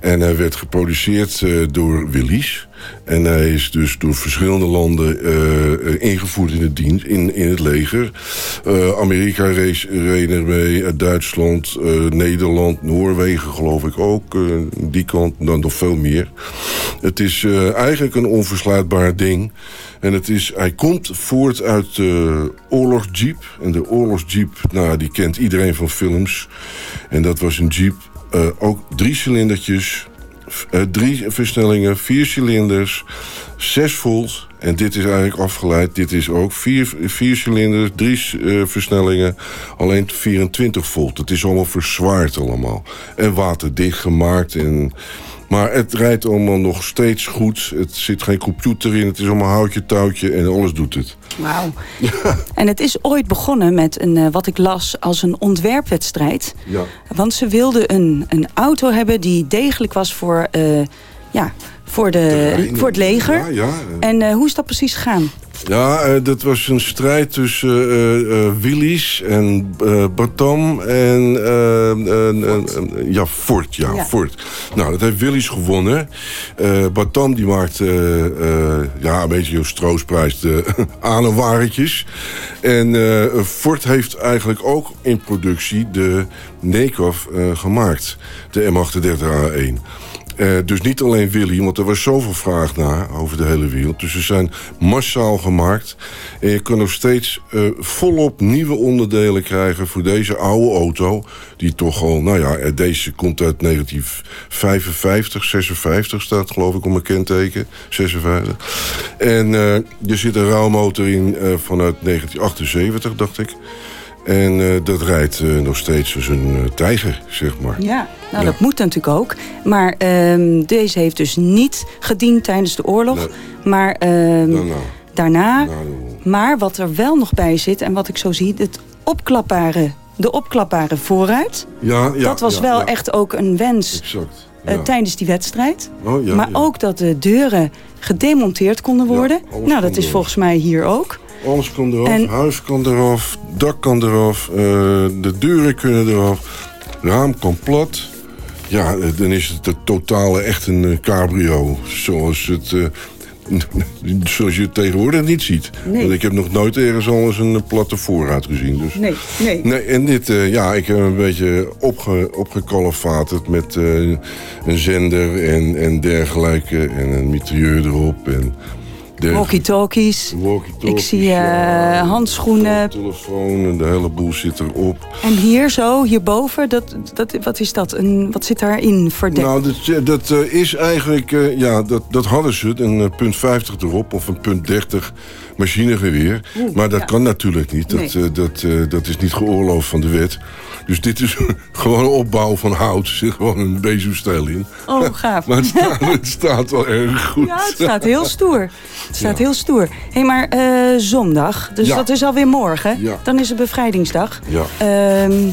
En hij werd geproduceerd eh, door Willys. En hij is dus door verschillende landen eh, eh, ingevoerd in het dienst, in, in het leger. Eh, Amerika reed, ermee, eh, Duitsland, Nederland, Noorwegen geloof ik ook. die kant, dan nog veel meer. Het is eigenlijk een onversluitbaar ding. En het is, hij komt voort uit de oorlogsjeep. En de oorlogsjeep, nou, die kent iedereen van films. En dat was een jeep, ook drie cilindertjes, drie versnellingen, vier cilinders, 6 volt. En dit is eigenlijk afgeleid. Dit is ook vier, vier cilinders, drie eh, versnellingen, alleen 24 volt. Het is allemaal verzwaard allemaal. En waterdicht gemaakt. En, maar het rijdt allemaal nog steeds goed. Het zit geen computer in. Het is allemaal houtje touwtje en alles doet het. Wauw. En het is ooit begonnen met een, eh, wat ik las als een ontwerpwedstrijd. Ja. Want ze wilden een, een auto hebben die degelijk was voor, eh, ja, voor, de, Terrein. voor het leger. Ja, ja. En eh, hoe is dat precies gegaan? Ja, eh, dat was een strijd tussen eh, eh, Willys en Batam en ja, Ford. Ja, Ja. Ford. Nou, dat heeft Willys gewonnen. Batam die maakt ja, een beetje een stroosprijs de. En eh, Ford heeft eigenlijk ook in productie de Nekov gemaakt. De M38A1. Eh, dus niet alleen Willy, want er was zoveel vraag naar over de hele wereld. Dus ze zijn massaal gemaakt. En je kan nog steeds eh, volop nieuwe onderdelen krijgen voor deze oude auto. Die toch al, nou ja, eh, deze komt uit 1955, 56 staat geloof ik op mijn kenteken. 56. En eh er zit een rouwmotor in vanuit 1978, dacht ik. En eh, dat rijdt eh, nog steeds als een eh, tijger, zeg maar. Ja, nou Ja. dat moet natuurlijk ook. Maar ehm, deze heeft dus niet gediend tijdens de oorlog. Maar ehm, Nou, nou. daarna. Maar wat er wel nog bij zit en wat ik zo zie, het opklapbare, de opklapbare vooruit. Ja, ja, dat was ja, wel echt ook een wens Exact. tijdens die wedstrijd. Oh, ja, maar ook dat de deuren gedemonteerd konden worden. nou, dat is volgens mij hier ook. Alles kan eraf, En- huis kan eraf, dak kan eraf, eh, de deuren kunnen eraf, raam kan plat. Ja, eh, dan is het de totale echt een eh, cabrio. Zoals, het, zoals je het tegenwoordig niet ziet. Nee. Want ik heb nog nooit ergens anders een platte voorraad gezien. Dus. Nee, nee. Nee, en dit, ja, ik heb een beetje opge, opgekalefaterd met een zender en, en dergelijke. En een mitrailleur erop. En. Walkie-talkies. Ik zie ja. eh, handschoenen. telefoon en de hele boel zit erop. En hier zo, hierboven, dat, dat, wat is dat? Een, wat zit daarin verdekt? Nou, dat, dat eh, is eigenlijk, eh, ja, dat, dat hadden ze, een eh, punt 50 erop of een punt 30 machinegeweer. Oeh, maar dat ja. kan natuurlijk niet, dat, Nee. eh, dat, eh, dat is niet geoorloofd van de wet. Dus dit is gewoon een opbouw van hout, er zit gewoon een bezemstijl in. Oh, gaaf. maar het staat, het staat wel erg goed. Ja, het staat heel stoer. Het staat heel stoer. Hé, hey, maar eh, zondag, dus Ja. dat is alweer morgen. Ja. Dan is het bevrijdingsdag. Ja. Ehm,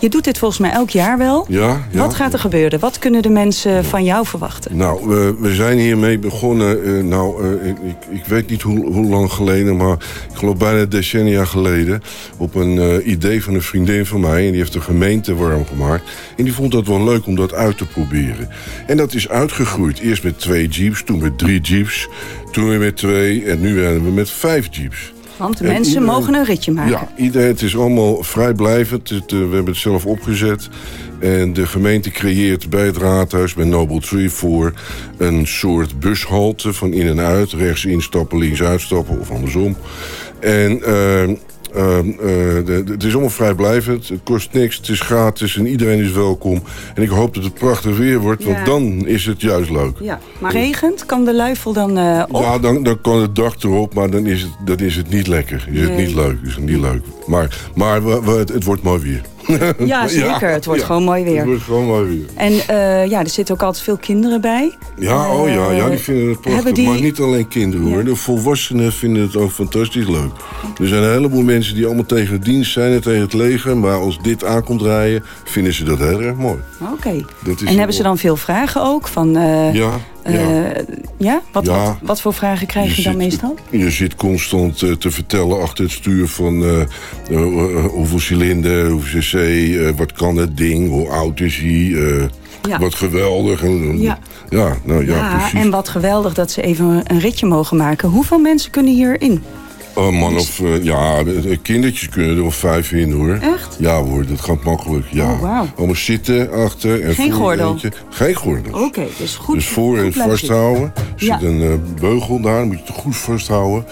je doet dit volgens mij elk jaar wel. Ja, ja. Wat gaat er gebeuren? Wat kunnen de mensen van jou verwachten? Nou, we, we zijn hiermee begonnen. eh, nou, eh, ik, ik, ik weet niet hoe, hoe lang geleden, maar ik geloof bijna decennia geleden. Op een eh, idee van een vriendin van mij. En die heeft de gemeente warm gemaakt. En die vond dat wel leuk om dat uit te proberen. En dat is uitgegroeid. Eerst met twee jeeps, toen met drie jeeps. Toen weer met twee en nu zijn we met vijf jeeps. Want de En mensen iedereen- mogen een ritje maken. Ja, iedereen, het is allemaal vrijblijvend. Het, eh, we hebben het zelf opgezet. En de gemeente creëert bij het raadhuis, bij Noble Tree... voor een soort bushalte van in en uit. Rechts instappen, links uitstappen of andersom. En... eh, eh, de- het is allemaal vrijblijvend. Het kost niks. Het is gratis en iedereen is welkom. En ik hoop dat het prachtig weer wordt, Ja. want dan is het juist leuk. Ja, maar regent? Kan de luifel dan eh, op? Ja, dan, dan kan het dak erop, maar dan is het, dan is het niet lekker. Is het niet leuk. Is het niet leuk. Maar, maar we- we- het, het wordt mooi weer. Ja, zeker. Het wordt gewoon mooi weer. Het wordt gewoon mooi weer. En eh, ja, er zitten ook altijd veel kinderen bij. Ja, oh ja, ja, die Eh, vinden het prachtig. die- Maar niet alleen kinderen hoor. De volwassenen vinden het ook fantastisch leuk. Er zijn een heleboel mensen die allemaal tegen dienst zijn en tegen het leger. Maar als dit aankomt rijden, vinden ze dat heel erg mooi. Oké. En hebben ze dan veel vragen ook? Van, eh, Ja, ja. ja? Wat, Ja. Wat, wat voor vragen krijg je, dan zit- meestal? Je zit constant eh, te vertellen achter het stuur van eh, eh, eh, hoeveel cilinder, hoeveel cc, eh, wat kan het ding, hoe oud is hij, eh, Ja. wat geweldig. En, Ja. ja, nou ja, Ja, precies. en wat geweldig dat ze even een ritje mogen maken. Hoeveel mensen kunnen hierin? Een man of, eh, ja, de- kindertjes kunnen er wel vijf in hoor. Echt? Ja hoor, dat gaat makkelijk. Ja. Oh, wauw. Allemaal zitten achter en Geen voor gordel? eentje. Geen gordel. Oké, dus goed. dus voor en vasthouden. Er Ja. zit een eh, beugel daar, dan moet je het goed vasthouden.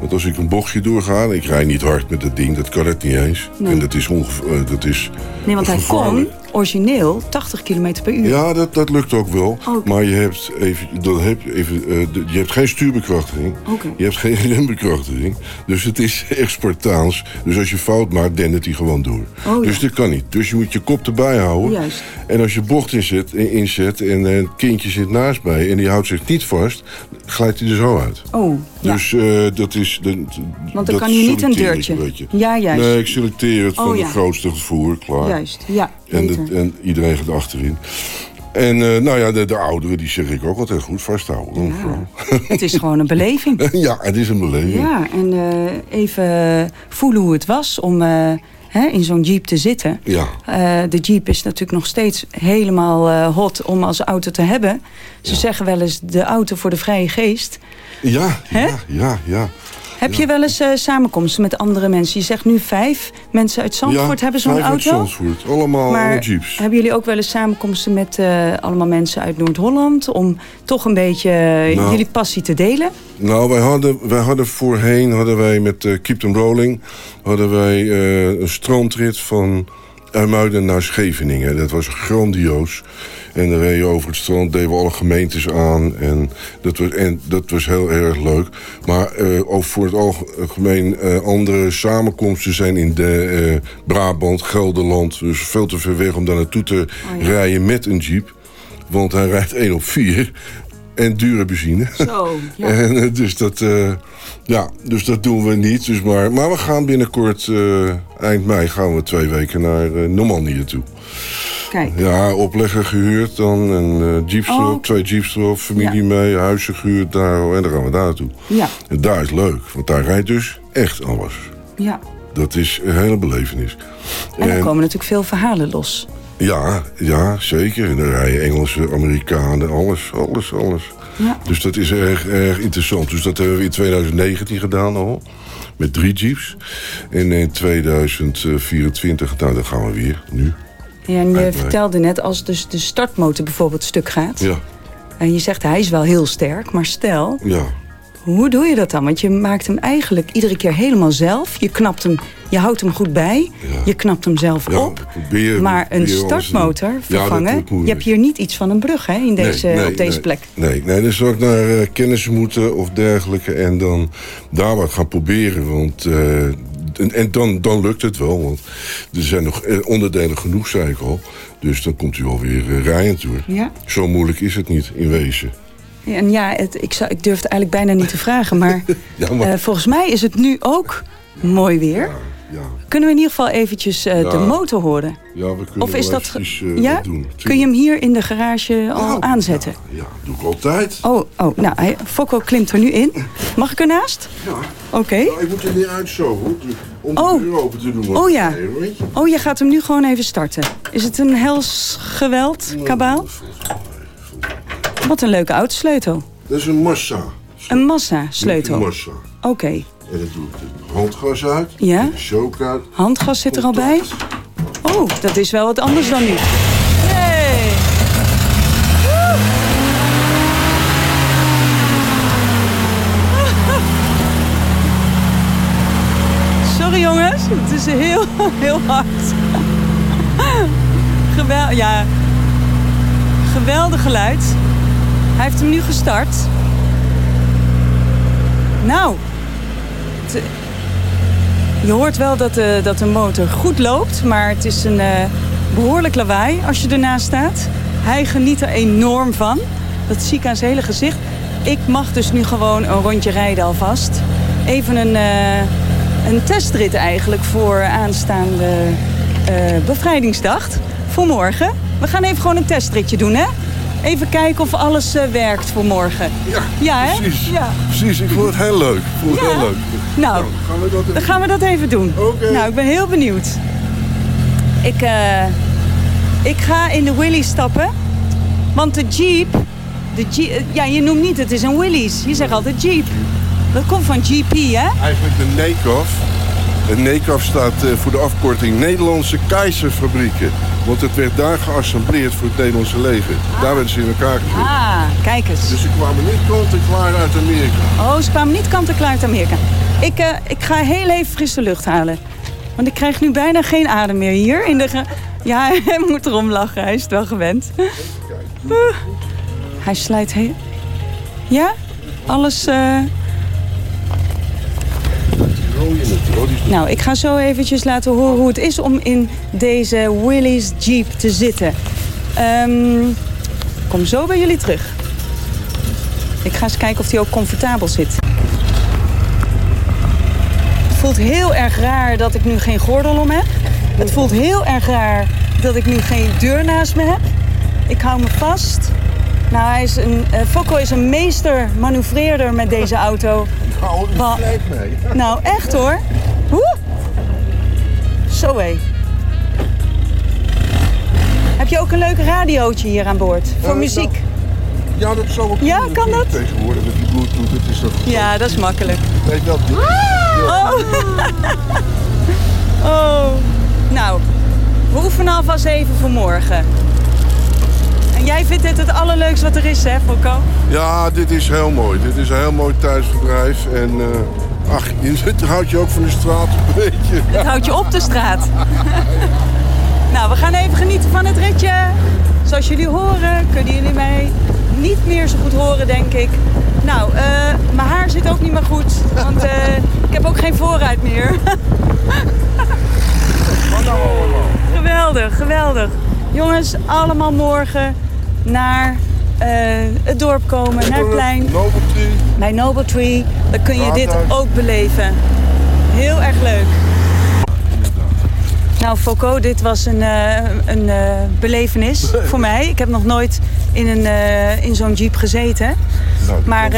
Want als ik een bochtje doorga, en ik rijd niet hard met dat ding, dat kan het niet eens. Nee. En dat is ongeveer, dat is Nee, want hij kon origineel 80 km per uur. Ja, dat, dat lukt ook wel. Maar je hebt, even, dat heb even, eh, je hebt geen stuurbekrachtiging. Je hebt geen rembekrachtiging. Dus het is echt Spartaans. Dus als je fout maakt, dendert hij gewoon door. Oh, ja. Dus dat kan niet. Dus je moet je kop erbij houden. Juist. En als je bocht inzet, inzet en het kindje zit naast mij... en die houdt zich niet vast, glijdt hij er zo uit. Oh, ja. Dus eh, dat is... De, Want dan kan je niet een ik deurtje. Ja, juist. Nee, ik selecteer het van Oh, de ja. grootste gevoer, klaar. Juist, ja. En, de- en iedereen gaat achterin. En eh, nou ja, de, de ouderen, die zeg ik ook altijd goed vasthouden. Het is gewoon een beleving. ja, het is een beleving. Ja, en eh, even voelen hoe het was om eh, hè, in zo'n jeep te zitten. Ja. De jeep is natuurlijk nog steeds helemaal hot om als auto te hebben. Ze zeggen wel eens de auto voor de vrije geest. Ja, ja, ja, ja. Heb je wel eens eh, samenkomsten met andere mensen? Je zegt nu vijf mensen uit Zandvoort ja, hebben zo'n vijf uit auto. Zandvoort. Allemaal Maar alle jeeps. hebben jullie ook wel eens samenkomsten met eh, allemaal mensen uit Noord-Holland... om toch een beetje eh, Nou. jullie passie te delen? Nou, wij hadden, wij hadden voorheen hadden wij met eh, Keep Them Rolling... hadden wij een strandrit van Uimuiden naar Scheveningen. Dat was grandioos. En dan reed je over het strand, deden we alle gemeentes aan. En dat was, en dat was heel erg leuk. Maar eh, ook voor het algemeen eh, andere samenkomsten zijn in de eh, Brabant, Gelderland. Dus veel te ver weg om daar naartoe te rijden met een jeep. Want hij rijdt 1 op 4 en dure benzine. Zo, ja. En, eh, dus, dat, eh, ja, dus dat doen we niet. Dus maar, maar we gaan binnenkort, eh, eind mei, gaan we twee weken naar Normandië toe. Kijk. Ja, oplegger gehuurd dan. En jeeps Oh. twee jeeps erop, familie Ja. mee, huisje gehuurd daar. En dan gaan we daar naartoe. Ja, En daar is leuk, want daar rijdt dus echt alles. ja. Dat is een hele belevenis. En er komen natuurlijk veel verhalen los. Ja, ja, zeker. En dan rijden Engelsen, Amerikanen, alles, alles, alles. Ja. Dus dat is erg, erg interessant. Dus dat hebben we in 2019 gedaan al. Met drie jeeps. En in 2024, nou, dan gaan we weer, nu. Ja, en je vertelde net, als dus de startmotor bijvoorbeeld stuk gaat... Ja, en je zegt hij is wel heel sterk, maar stel, ja. Hoe doe je dat dan? Want je maakt hem eigenlijk iedere keer helemaal zelf. Je knapt hem, je houdt hem goed bij, je knapt hem zelf Ja, op. Maar een startmotor vervangen, je hebt hier niet iets van een brug hè, in deze, Nee, nee, op deze nee. plek. Nee, nee, dan zou ik naar eh, kennis moeten of dergelijke. En dan daar wat gaan proberen. Want, eh, en en dan, dan lukt het wel. Want er zijn nog eh, onderdelen genoeg, zei ik al. Dus dan komt u alweer uh, rijend door. Ja. Zo moeilijk is het niet, in wezen. En ja, het, ik, zou, ik durf het eigenlijk bijna niet te vragen, maar, Ja, maar- eh, volgens mij is het nu ook mooi weer. Kunnen we in ieder geval eventjes eh, Ja. de motor horen? Ja, we kunnen Of is dat eventjes, eh, ja? doen. Kun je hem hier in de garage al aanzetten? Ja, doe ik altijd. Oh, oh nou, hij, Fokko klimt er nu in. Mag ik ernaast? Ja. Oké. Nou, ik moet er niet uit zo, hoor. Om de Oh. deur open te doen. Oh ja. Nee. Oh, je gaat hem nu gewoon even starten. Is het een hels geweld, kabaal? Wat een leuke autosleutel. Dat is een massa. Een massa-sleutel. Een massa. Oké. En dan doe ik het handgas uit. Ja? De choke uit. Handgas zit er al bij. Oh, dat is wel wat anders dan nu. Hey. Sorry jongens, het is heel, heel hard. Gewel ja. Geweldig geluid. Hij heeft hem nu gestart. Nou, je hoort wel dat de, dat de motor goed loopt, maar het is een eh, behoorlijk lawaai als je ernaast staat. Hij geniet er enorm van. Dat zie ik aan zijn hele gezicht. Ik mag dus nu gewoon een rondje rijden alvast. Even een, eh, een testrit eigenlijk voor aanstaande eh, bevrijdingsdag. Voor morgen. We gaan even gewoon een testritje doen, hè? Even kijken of alles eh, werkt voor morgen. Ja, ja hè? Precies. Ja. Precies, ik vond het heel leuk. Ik vond het Ja. heel leuk. Nou, gaan we dat even dan gaan we dat even doen. Nou, ik ben heel benieuwd. Ik, eh, ik ga in de Willys stappen. Want de Jeep, de Jeep... eh, Ja, je noemt niet, het is een Willys. Je zegt altijd Jeep. Dat komt van GP, hè? Eigenlijk de NECAF. En NECAF staat voor de afkorting Nederlandse Keizerfabrieken. Want het werd daar geassembleerd voor het Nederlandse leger. Daar werden ze in elkaar gezet. Ah, kijk eens. Dus ze kwamen niet kant-en-klaar uit Amerika. Oh, ze kwamen niet kant-en-klaar uit Amerika. Ik, eh, ik ga heel even frisse lucht halen. Want ik krijg nu bijna geen adem meer hier. In de ge- ja, hij moet erom lachen. Hij is het wel gewend. Oeh. Hij slijt heel... Ja? Alles... eh, Nou, ik ga zo eventjes laten horen hoe het is om in deze Willys Jeep te zitten. Ik kom zo bij jullie terug. Ik ga eens kijken of hij ook comfortabel zit. Het voelt heel erg raar dat ik nu geen gordel om heb. Het voelt heel erg raar dat ik nu geen deur naast me heb. Ik hou me vast. Nou, hij is een, eh, Fokko is een meester manoeuvreerder met deze auto. Nou, dat lijkt mee. Nou, echt hoor. Woe! Zo hé. Heb je ook een leuk radiootje hier aan boord? Voor Eh, muziek? Ja, dat zou wel Ja, kan dat? Tegenwoordig met die bluetooth, het is toch... Ja, dat is makkelijk. Weet dat Oh. oh. Nou, we oefenen alvast even voor morgen. En jij vindt dit het allerleukste wat er is, hè, Fokko? Ja, dit is heel mooi. Dit is een heel mooi thuisbedrijf. En eh, ach, je, het houdt je ook van de straat een beetje. Het houdt je op de straat. nou, we gaan even genieten van het ritje. Zoals jullie horen, kunnen jullie mij niet meer zo goed horen, denk ik. Nou, eh, mijn haar zit ook niet meer goed, want eh, ik heb ook geen voorruit meer. geweldig, geweldig. Jongens, allemaal morgen naar eh, het dorp komen, naar het plein. Noble Tree. Bij Noble Tree, dan kun je dit ook beleven. Heel erg leuk. Nou, Foucault, dit was een, eh, een eh, belevenis voor mij. Ik heb nog nooit in, een, in zo'n jeep gezeten. Nou, maar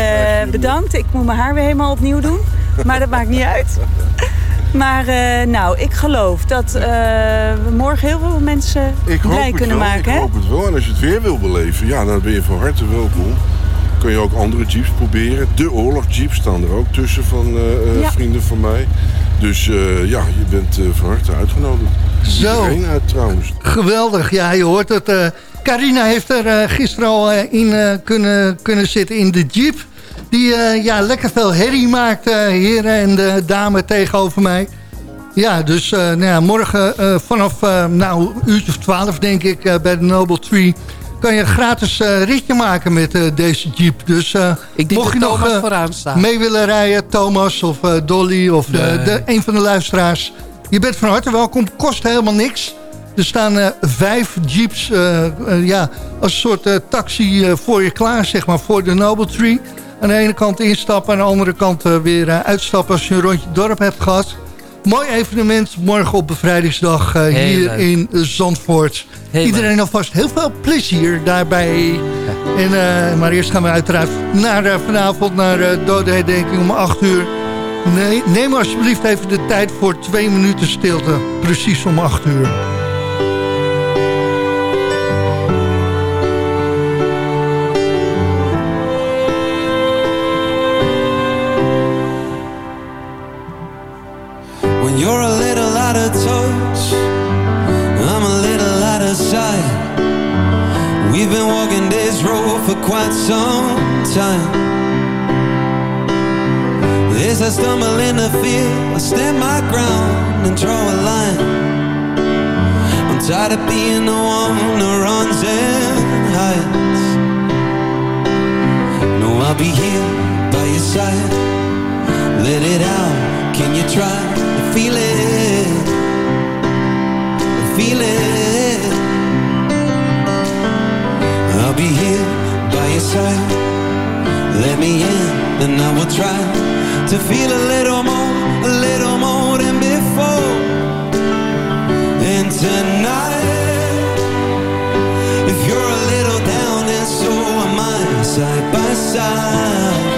bedankt. Ik moet mijn haar weer helemaal opnieuw doen. Maar dat maakt niet uit. Maar eh, nou, ik geloof dat eh, we morgen heel veel mensen Ik blij kunnen wel, maken. Ik hoop het wel. En als je het weer wil beleven, ja, dan ben je van harte welkom. Kun je ook andere jeeps proberen. De oorlogjeeps staan er ook tussen van eh, eh, Ja. vrienden van mij. Dus eh, ja, je bent eh, van harte uitgenodigd. Zo. Iedereen uit trouwens. Geweldig, ja, je hoort het. eh Carina heeft er gisteren al in eh, kunnen, kunnen zitten in de jeep. Die eh, ja, lekker veel herrie maakt, eh, heren en de dame tegenover mij. Ja, dus eh, nou ja, morgen eh, vanaf eh, nou, een uurtje of twaalf denk ik eh, bij de Noble Tree... kan je een gratis eh, ritje maken met eh, deze jeep. Dus eh, Ik mocht je nog eh, mee willen rijden, Thomas of eh, Dolly of eh, Nee. de, een van de luisteraars... je bent van harte welkom, kost helemaal niks... Er staan eh, vijf jeeps eh, eh, ja, als een soort eh, taxi eh, voor je klaar, zeg maar, voor de Noble Tree. Aan de ene kant instappen, aan de andere kant eh, weer eh, uitstappen als je een rondje dorp hebt gehad. Mooi evenement morgen op bevrijdingsdag eh, hier leuk. in Zandvoort. Iedereen alvast heel veel plezier daarbij. En, maar eerst gaan we uiteraard naar, vanavond naar uh, Dode Herdenking om 8 uur. Nee, neem alsjeblieft even de tijd voor twee minuten stilte. Precies om 8 uur. You're a little out of touch, I'm a little out of sight. We've been walking this road for quite some time. As I stumble in the field, I stand my ground and draw a line. I'm tired of being the one who runs and hides. No, I'll be here by your side. Let it out, can you try feel it? Feel it. I'll be here by your side. Let me in, and I will try to feel a little more, a little more than before. And tonight, if you're a little down, then so am I, side by side.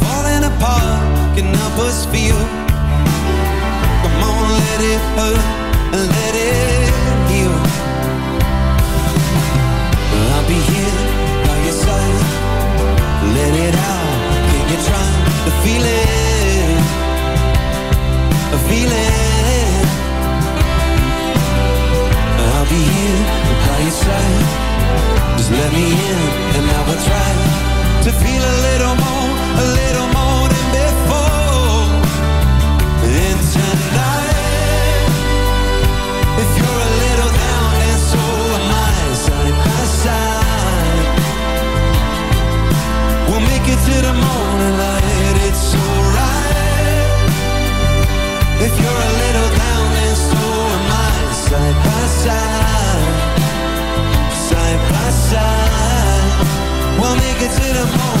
apart can help us feel, come on, let it hurt and let it heal. I'll be here by your side. Let it out. Can you try to feel it? Feel it. I'll be here by your side. Just let me in, and I will try to feel a little more, tickets in a home